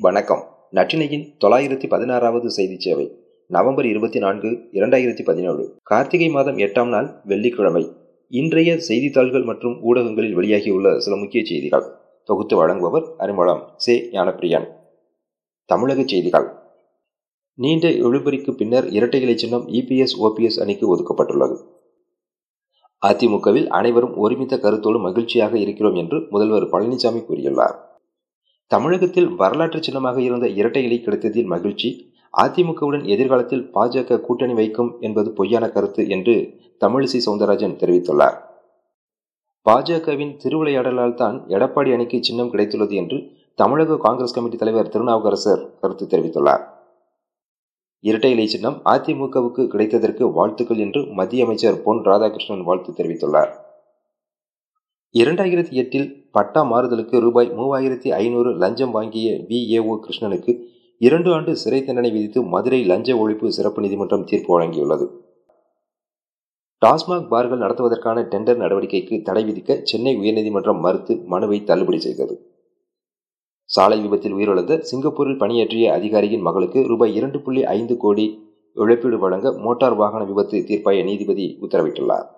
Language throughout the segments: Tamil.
வணக்கம். நற்றினையின் தொள்ளாயிரத்தி பதினாறாவது செய்தி சேவை நவம்பர் இருபத்தி நான்கு இரண்டாயிரத்தி பதினேழு. கார்த்திகை மாதம் எட்டாம் நாள் வெள்ளிக்கிழமை. இன்றைய செய்தித்தாள்கள் மற்றும் ஊடகங்களில் வெளியாகியுள்ள சில முக்கிய செய்திகள். தொகுத்து வழங்குபவர் அறிமுகம் சே. ஞானப்பிரியன். தமிழக செய்திகள். நீண்ட இழுபறிக்கு பின்னர் இரட்டை இலை சின்னம் இபிஎஸ் ஓபிஎஸ் அணிக்கு ஒதுக்கப்பட்டுள்ளது. அதிமுகவில் அனைவரும் ஒருமித்த கருத்தோடு மகிழ்ச்சியாக இருக்கிறோம் என்று முதல்வர் பழனிசாமி கூறியுள்ளார். தமிழகத்தில் வரலாற்று சின்னமாக இருந்த இரட்டை இலை கிடைத்ததில் மகிழ்ச்சி அதிமுகவுடன் எதிர்காலத்தில் பாஜக கூட்டணி வைக்கும் என்பது பொய்யான கருத்து என்று தமிழிசை சவுந்தரராஜன் தெரிவித்துள்ளார். பாஜகவின் திருவிளையாடலால் தான் எடப்பாடி அணிக்கு சின்னம் கிடைத்துள்ளது என்று தமிழக காங்கிரஸ் கமிட்டி தலைவர் திருநாவுக்கரசர் கருத்து தெரிவித்துள்ளார். இரட்டை இலை சின்னம் அதிமுகவுக்கு கிடைத்ததற்கு வாழ்த்துக்கள் என்று மத்திய அமைச்சர் பொன் ராதாகிருஷ்ணன் வாழ்த்து தெரிவித்துள்ளார். இரண்டாயிரத்தி எட்டில் பட்டா மாறுதலுக்கு ரூபாய் மூவாயிரத்தி ஐநூறு லஞ்சம் வாங்கிய வி கிருஷ்ணனுக்கு இரண்டு ஆண்டு சிறை தண்டனை விதித்து மதுரை லஞ்ச ஒழிப்பு சிறப்பு நீதிமன்றம் தீர்ப்பு வழங்கியுள்ளது. டாஸ்மாக் பார்கள் நடத்துவதற்கான டெண்டர் நடவடிக்கைக்கு தடை விதிக்க சென்னை உயர்நீதிமன்றம் மறுத்து மனுவை தள்ளுபடி செய்தது. சாலை விபத்தில் உயிரிழந்த சிங்கப்பூரில் பணியாற்றிய அதிகாரியின் மகளுக்கு ரூபாய் இரண்டு புள்ளி ஐந்து கோடி இழப்பீடு வழங்க மோட்டார் வாகன விபத்து தீர்ப்பாய நீதிபதி உத்தரவிட்டுள்ளார்.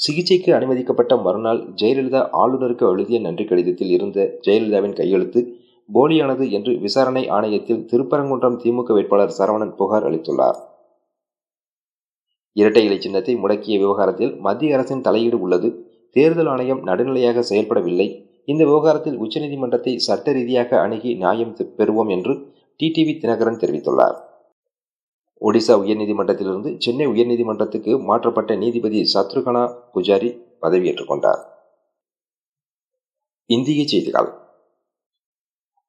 சிகிச்சைக்கு அனுமதிக்கப்பட்ட மறுநாள் ஜெயலலிதா ஆளுநருக்கு எழுதிய நன்றி கடிதத்தில் இருந்த ஜெயலலிதாவின் கையெழுத்து போலியானது என்று விசாரணை ஆணையத்தில் திருப்பரங்குன்றம் திமுக வேட்பாளர் சரவணன் புகார் அளித்துள்ளார். இரட்டை இலை சின்னத்தை முடக்கிய விவகாரத்தில் மத்திய அரசின் தலையீடு உள்ளது. தேர்தல் ஆணையம் நடுநிலையாக செயல்படவில்லை. இந்த விவகாரத்தில் உச்சநீதிமன்றத்தை சட்ட ரீதியாக அணுகி நியாயம் பெறுவோம் என்று டிடிவி தினகரன் தெரிவித்துள்ளார். ஒடிசா உயர்நீதிமன்றத்திலிருந்து சென்னை உயர்நீதிமன்றத்துக்கு மாற்றப்பட்ட நீதிபதி சத்ருகனா புஜாரி பதவியேற்றுக் கொண்டார். இந்திய செய்திகள்.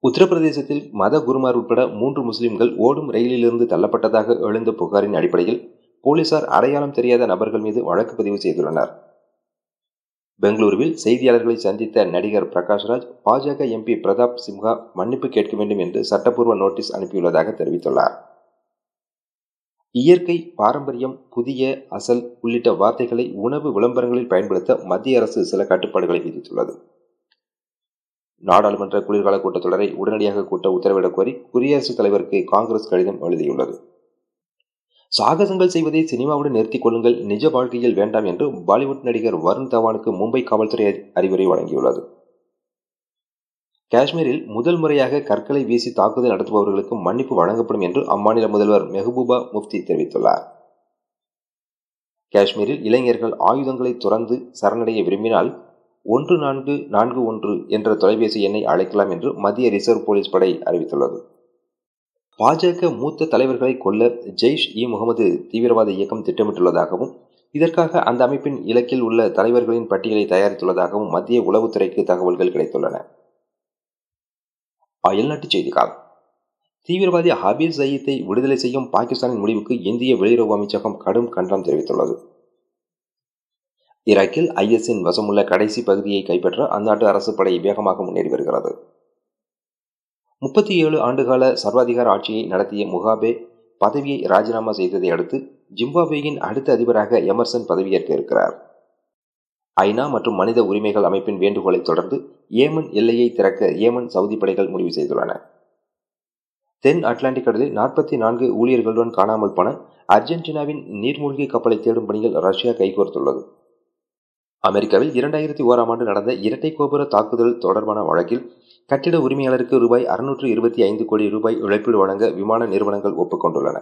உத்தரப்பிரதேசத்தில் மத குருமார் உட்பட மூன்று முஸ்லிம்கள் ஓடும் ரயிலிலிருந்து தள்ளப்பட்டதாக எழுந்த புகாரின் அடிப்படையில் போலீசார் அடையாளம் தெரியாத நபர்கள் மீது வழக்கு பதிவு செய்துள்ளனர். பெங்களூருவில் செய்தியாளர்களை சந்தித்த நடிகர் பிரகாஷ்ராஜ் பாஜக எம்பி பிரதாப் சிம்ஹா மன்னிப்பு கேட்க வேண்டும் என்று சட்டப்பூர்வ நோட்டீஸ் அனுப்பியுள்ளதாக தெரிவித்துள்ளார். இயற்கை பாரம்பரியம் புதிய அசல் உள்ளிட்ட வார்த்தைகளை உணவு விளம்பரங்களில் பயன்படுத்த மத்திய அரசு சில கட்டுப்பாடுகளை விதித்துள்ளது. நாடாளுமன்ற குளிர்கால கூட்டத்தொடரை உடனடியாக கூட்ட உத்தரவிடக் கோரி குடியரசுத் தலைவருக்கு காங்கிரஸ் கடிதம் எழுதியுள்ளது. சாகசங்கள் செய்வதை சினிமாவுடன் நிறுத்திக் கொள்ளுங்கள் நிஜ வாழ்க்கையில் வேண்டாம் என்று பாலிவுட் நடிகர் வருண் தவானுக்கு மும்பை காவல்துறை அறிவுரை வழங்கியுள்ளது. காஷ்மீரில் முதல் முறையாக கற்களை வீசி தாக்குதல் நடத்துபவர்களுக்கு மன்னிப்பு வழங்கப்படும் என்று அம்மாநில முதல்வர் மெஹபூபா முப்தி தெரிவித்துள்ளார். காஷ்மீரில் இளைஞர்கள் ஆயுதங்களை துறந்து சரணடைய விரும்பினால் ஒன்று நான்கு நான்கு ஒன்று என்ற தொலைபேசி எண்ணை அழைக்கலாம் என்று மத்திய ரிசர்வ் போலீஸ் படை அறிவித்துள்ளது. பாஜக மூத்த தலைவர்களை கொல்ல ஜெய்ஷ் இ முகமது தீவிரவாத இயக்கம் திட்டமிட்டுள்ளதாகவும் இதற்காக அந்த அமைப்பின் இலக்கில் உள்ள தலைவர்களின் பட்டியலை தயாரித்துள்ளதாகவும் மத்திய உளவுத்துறைக்கு தகவல்கள் கிடைத்துள்ளன. அயல்நாட்டு செய்திகள். தீவிரவாதி ஹபீஸ் சயீத்தை விடுதலை செய்யும் பாகிஸ்தானின் முடிவுக்கு இந்திய வெளியுறவு அமைச்சகம் கடும் கண்டனம் தெரிவித்துள்ளது. ஈராக்கில் ஐஎஸ்இன் வசமுள்ள கடைசி பகுதியை கைப்பற்ற அந்நாட்டு அரசு படை வேகமாக முன்னேறி வருகிறது. முப்பத்தி ஏழு ஆண்டுகால சர்வாதிகார ஆட்சியை நடத்திய முகாபே பதவியை ராஜினாமா செய்ததை அடுத்து ஜிம்பாபேயின் அடுத்த அதிபராக எமர்சன் பதவியேற்க இருக்கிறார். ஐநா மற்றும் மனித உரிமைகள் அமைப்பின் வேண்டுகோளை தொடர்ந்து ஏமன் எல்லையை திறக்க ஏமன் சவுதி படைகள் முடிவு செய்துள்ளன. தென் அட்லாண்டிக் கடலில் நாற்பத்தி நான்கு ஊழியர்களுடன் காணாமல் போன அர்ஜென்டினாவின் நீர்மூழ்கி கப்பலை தேடும் பணியில் ரஷ்யா கைகோர்த்துள்ளது. அமெரிக்காவில் இரண்டாயிரத்தி ஓராம் ஆண்டு நடந்த இரட்டை கோபுர தாக்குதல் தொடர்பான வழக்கில் கட்டிட உரிமையாளருக்கு ரூபாய் அறுநூற்று இருபத்தி ஐந்து கோடி ரூபாய் இழப்பீடு வழங்க விமான நிறுவனங்கள் ஒப்புக்கொண்டுள்ளன.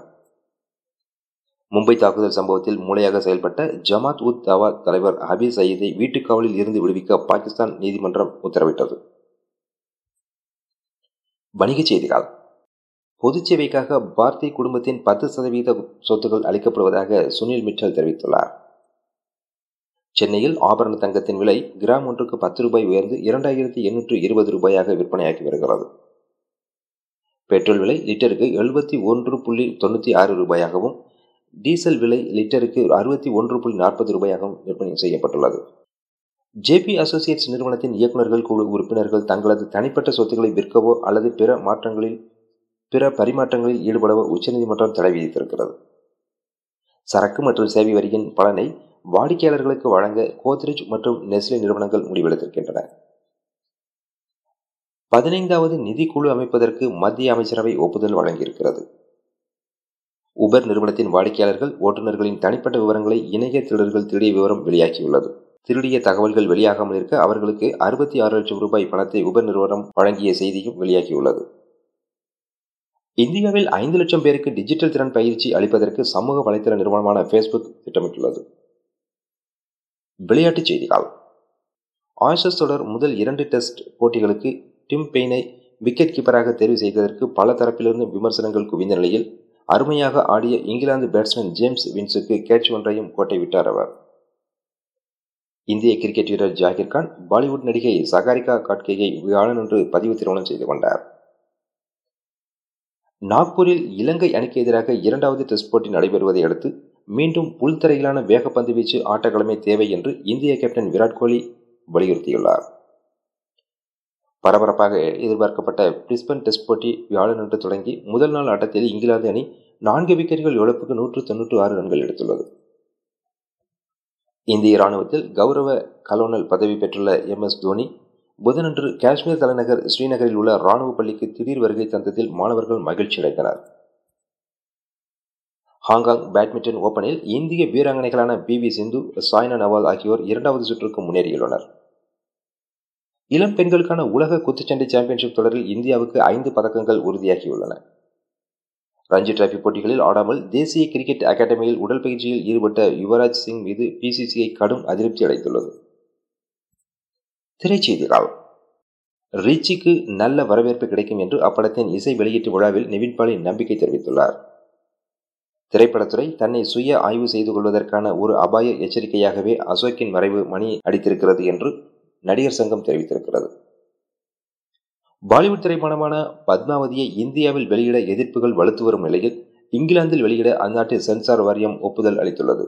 மும்பை தாக்குதல் சம்பவத்தில் மூளையாக செயல்பட்ட ஜமாத் உத் தவா தலைவர் ஹபீஸ் சயீதை வீட்டுக்காவலில் இருந்து விடுவிக்க பாகிஸ்தான் நீதிமன்றம் உத்தரவிட்டது. வணிகச் செய்திகள். பொதுச் சேவைக்காக பாரதி குடும்பத்தின் பத்து சதவீத சொத்துகள் அளிக்கப்படுவதாக சுனில் மிட்டல் தெரிவித்துள்ளார். சென்னையில் ஆபரண தங்கத்தின் விலை கிராம் ஒன்றுக்கு பத்து ரூபாய் உயர்ந்து இரண்டாயிரத்தி எண்ணூற்று இருபது ரூபாயாக விற்பனையாகி வருகிறது. பெட்ரோல் விலை லிட்டருக்கு எழுபத்தி ஒன்று புள்ளி தொண்ணூற்றி ஆறு ரூபாயாகவும் டீசல் விலை லிட்டருக்கு அறுபத்தி ஒன்று புள்ளி நாற்பது ரூபாயாகவும் விற்பனை செய்யப்பட்டுள்ளது. ஜேபி அசோசியேட்ஸ் நிறுவனத்தின் இயக்குநர்கள் குழு உறுப்பினர்கள் தங்களது தனிப்பட்ட சொத்துக்களை விற்கவோ அல்லது பிற மாற்றங்களில் பிற பரிமாற்றங்களில் ஈடுபடவோ உச்சநீதிமன்றம் தடை விதித்திருக்கிறது. சரக்கு மற்றும் சேவை வரியின் பலனை வாடிக்கையாளர்களுக்கு வழங்க கோத்ரேஜ் மற்றும் நெஸ்லே நிறுவனங்கள் முடிவெடுத்திருக்கின்றன. பதினைந்தாவது நிதிக்குழு அமைப்பதற்கு மத்திய அமைச்சரவை ஒப்புதல் வழங்கியிருக்கிறது. உபர் நிறுவனத்தின் வாடிக்கையாளர்கள் ஓட்டுநர்களின் தனிப்பட்ட விவரங்களை இணைய திருடர்கள் திருடிய விவரம் வெளியாகியுள்ளது. திருடிய தகவல்கள் வெளியாகாமல் இருக்க அவர்களுக்கு அறுபத்தி ஆறு லட்சம் ரூபாய் பணத்தை உபர் நிறுவனம் வழங்கிய செய்தியும் வெளியாகியுள்ளது. இந்தியாவில் ஐந்து லட்சம் பேருக்கு டிஜிட்டல் திறன் பயிற்சி அளிப்பதற்கு சமூக வலைதள நிறுவனமான ஃபேஸ்புக் திட்டமிட்டுள்ளது. விளையாட்டுச் செய்திகள். ஆஷஸ் தொடர் முதல் இரண்டு டெஸ்ட் போட்டிகளுக்கு டிம் பெயினை விக்கெட் கீப்பராக தேர்வு செய்ததற்கு பல தரப்பிலிருந்து விமர்சனங்கள் குவிந்த நிலையில் அருமையாக ஆடிய இங்கிலாந்து பேட்ஸ்மேன் ஜேம்ஸ் வின்ஸுக்கு கேட்ச் ஒன்றையும் கோட்டை விட்டார் அவர். இந்திய கிரிக்கெட் வீரர் ஜாகிர் கான் பாலிவுட் நடிகை சகாரிகா காட்கேயை வியாழனன்று பதிவு திருமணம் செய்து கொண்டார். நாக்பூரில் இலங்கை அணிக்கு எதிராக இரண்டாவது டெஸ்ட் போட்டி நடைபெறுவதை அடுத்து மீண்டும் புல்தரையிலான வேகப்பந்து வீச்சு ஆட்டக்கிழமை தேவை என்று இந்திய கேப்டன் விராட் கோலி வலியுறுத்தியுள்ளார். பரபரப்பாக எதிர்பார்க்கப்பட்ட பிரிஸ்பன் டெஸ்ட் போட்டி வியாழனன்று தொடங்கி முதல் நாள் ஆட்டத்தில் இங்கிலாந்து அணி நான்கு விக்கெட்டுகள் இழப்புக்கு நூற்று தொன்னூற்று ஆறு ரன்கள் எடுத்துள்ளது. இந்திய ராணுவத்தில் கௌரவ கலோனல் பதவி பெற்றுள்ள எம் எஸ் தோனி புதனன்று காஷ்மீர் தலைநகர் ஸ்ரீநகரில் உள்ள ராணுவ பள்ளிக்கு திடீர் வருகை தந்ததில் மாணவர்கள் மகிழ்ச்சி அடைந்தனர். ஹாங்காங் பேட்மிண்டன் ஓபனில் இந்திய வீராங்கனைகளான பி வி சிந்து சாய்னா நவால் ஆகியோர் இரண்டாவது சுற்றுக்கு முன்னேறியுள்ளனர். இளம் பெண்களுக்கான உலக குத்துச்சண்டை சாம்பியன்ஷிப் தொடரில் இந்தியாவுக்கு ஐந்து பதக்கங்கள் உறுதியாகியுள்ளன. ரஞ்சி டிராபி போட்டிகளில் ஆடாமல் தேசிய கிரிக்கெட் அகாடமியில் உடல் பயிற்சியில் ஈடுபட்ட யுவராஜ் சிங் மீது பிசிசிஐ கடும் அதிருப்தி அடைந்துள்ளது. திரைச்செய்திகள். ரிச்சிக்கு நல்ல வரவேற்பு கிடைக்கும் என்று அப்படத்தின் இசை வெளியீட்டு விழாவில் நிவின் பாலி நம்பிக்கை தெரிவித்துள்ளார். திரைப்படத்துறை தன்னை சுய ஆய்வு செய்து கொள்வதற்கான ஒரு அபாய எச்சரிக்கையாகவே அசோக்கின் மறைவு மணி அடித்திருக்கிறது என்று நடிகர் சங்கம் தெரிவித்திருக்கிறது. பாலிவுட் திரைப்படமான பத்மாவதியை இந்தியாவில் வெளியிட எதிர்ப்புகள் வலுத்து வரும் நிலையில் இங்கிலாந்தில் வெளியிட அந்நாட்டு சென்சார் வாரியம் ஒப்புதல் அளித்துள்ளது.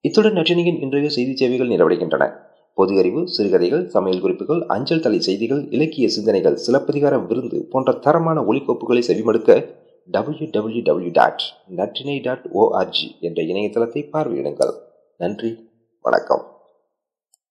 இத்துடன் நற்றினியின் இன்றைய செய்தி சேவைகள் நிறைவடைகின்றன. பொது அறிவு சிறுகதைகள் சமையல் குறிப்புகள் அஞ்சல் தலை செய்திகள் இலக்கிய சிந்தனைகள் சிலப்பதிகார விருந்து போன்ற தரமான ஒலிக்கோப்புகளை செவிமடுக்க W W W dot Natrinai dot ORG என்ற இணையதளத்தை பார்வையிடுங்கள். நன்றி வணக்கம்.